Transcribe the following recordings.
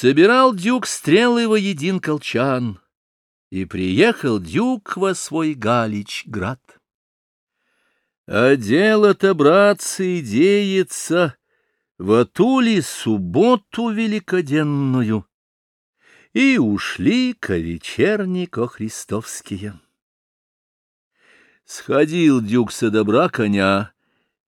Собирал дюк стрелы воедин колчан, И приехал дюк во свой Галич град. А дело-то, братцы, деется В Атуле субботу великоденную, И ушли ко вечернико христовские. Сходил дюк со добра коня,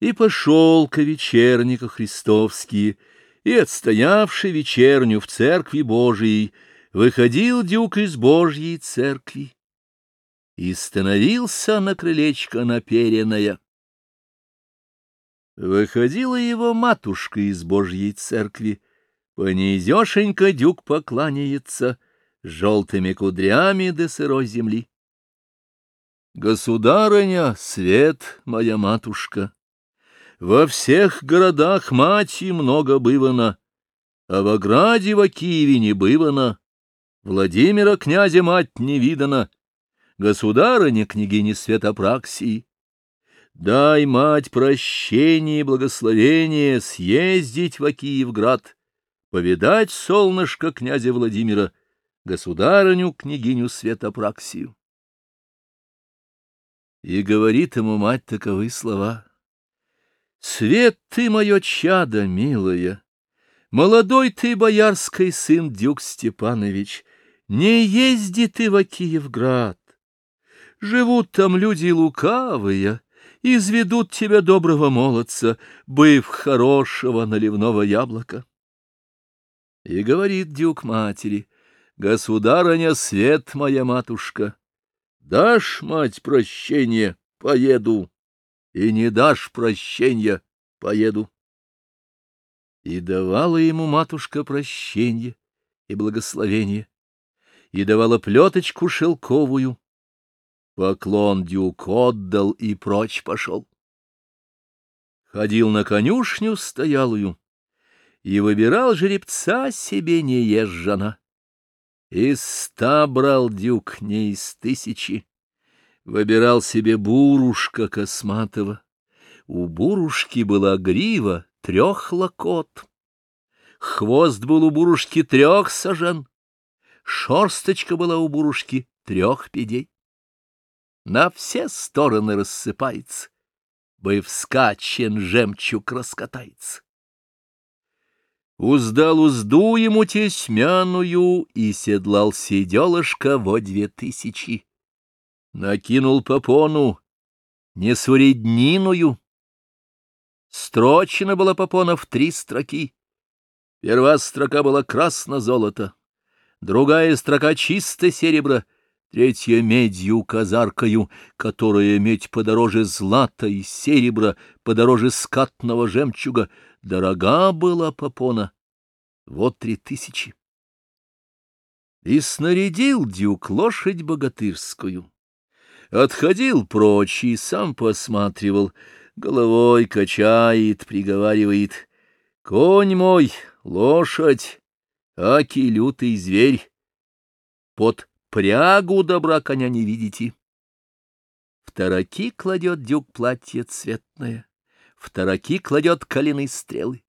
И пошел ко вечернико христовские, и, отстоявший вечерню в церкви Божией, выходил дюк из Божьей церкви и становился на крылечко наперенное. Выходила его матушка из Божьей церкви, понизешенько дюк покланяется желтыми кудрями до сырой земли. Государыня, свет моя матушка, во всех городах мати много бывано, а в ограде в Киеве не бывано. Владимира князя мать не видана, государыня княгини Святопраксии. Дай, мать, прощение и благословение съездить в Киевград, повидать солнышко князя Владимира, государыню княгиню Святопраксию. И говорит ему мать таковы слова — Свет ты, мое чадо, милая, Молодой ты, боярский сын Дюк Степанович, Не езди ты в Киевград. Живут там люди лукавые, Изведут тебя, доброго молодца, Быв хорошего наливного яблока. И говорит Дюк матери, Государыня, свет моя матушка, Дашь, мать, прощение, поеду и не дашь прощения, поеду. И давала ему матушка прощенье и благословение, и давала плеточку шелковую. Поклон дюк отдал и прочь пошел. Ходил на конюшню стоялую и выбирал жеребца себе неезжана. Из ста брал дюк не из тысячи выбирал себе бурушка косматого. У бурушки была грива трех локот. Хвост был у бурушки трех сажен. Шорсточка была у бурушки трех педей. На все стороны рассыпается, бы вскачен жемчуг раскатается. Уздал узду ему тесьмяную и седлал седелышко во две тысячи накинул попону, несуредниную. Строчена была попона в три строки. Первая строка была красно-золото, другая строка чисто серебро, третья медью казаркою, которая медь подороже злата и серебра, подороже скатного жемчуга. Дорога была попона, вот три тысячи. И снарядил дюк лошадь богатырскую Отходил прочь и сам посматривал, головой качает, приговаривает. Конь мой, лошадь, аки лютый зверь. Под прягу добра коня не видите. В тараки кладет дюк платье цветное, в тараки кладет коленные стрелы.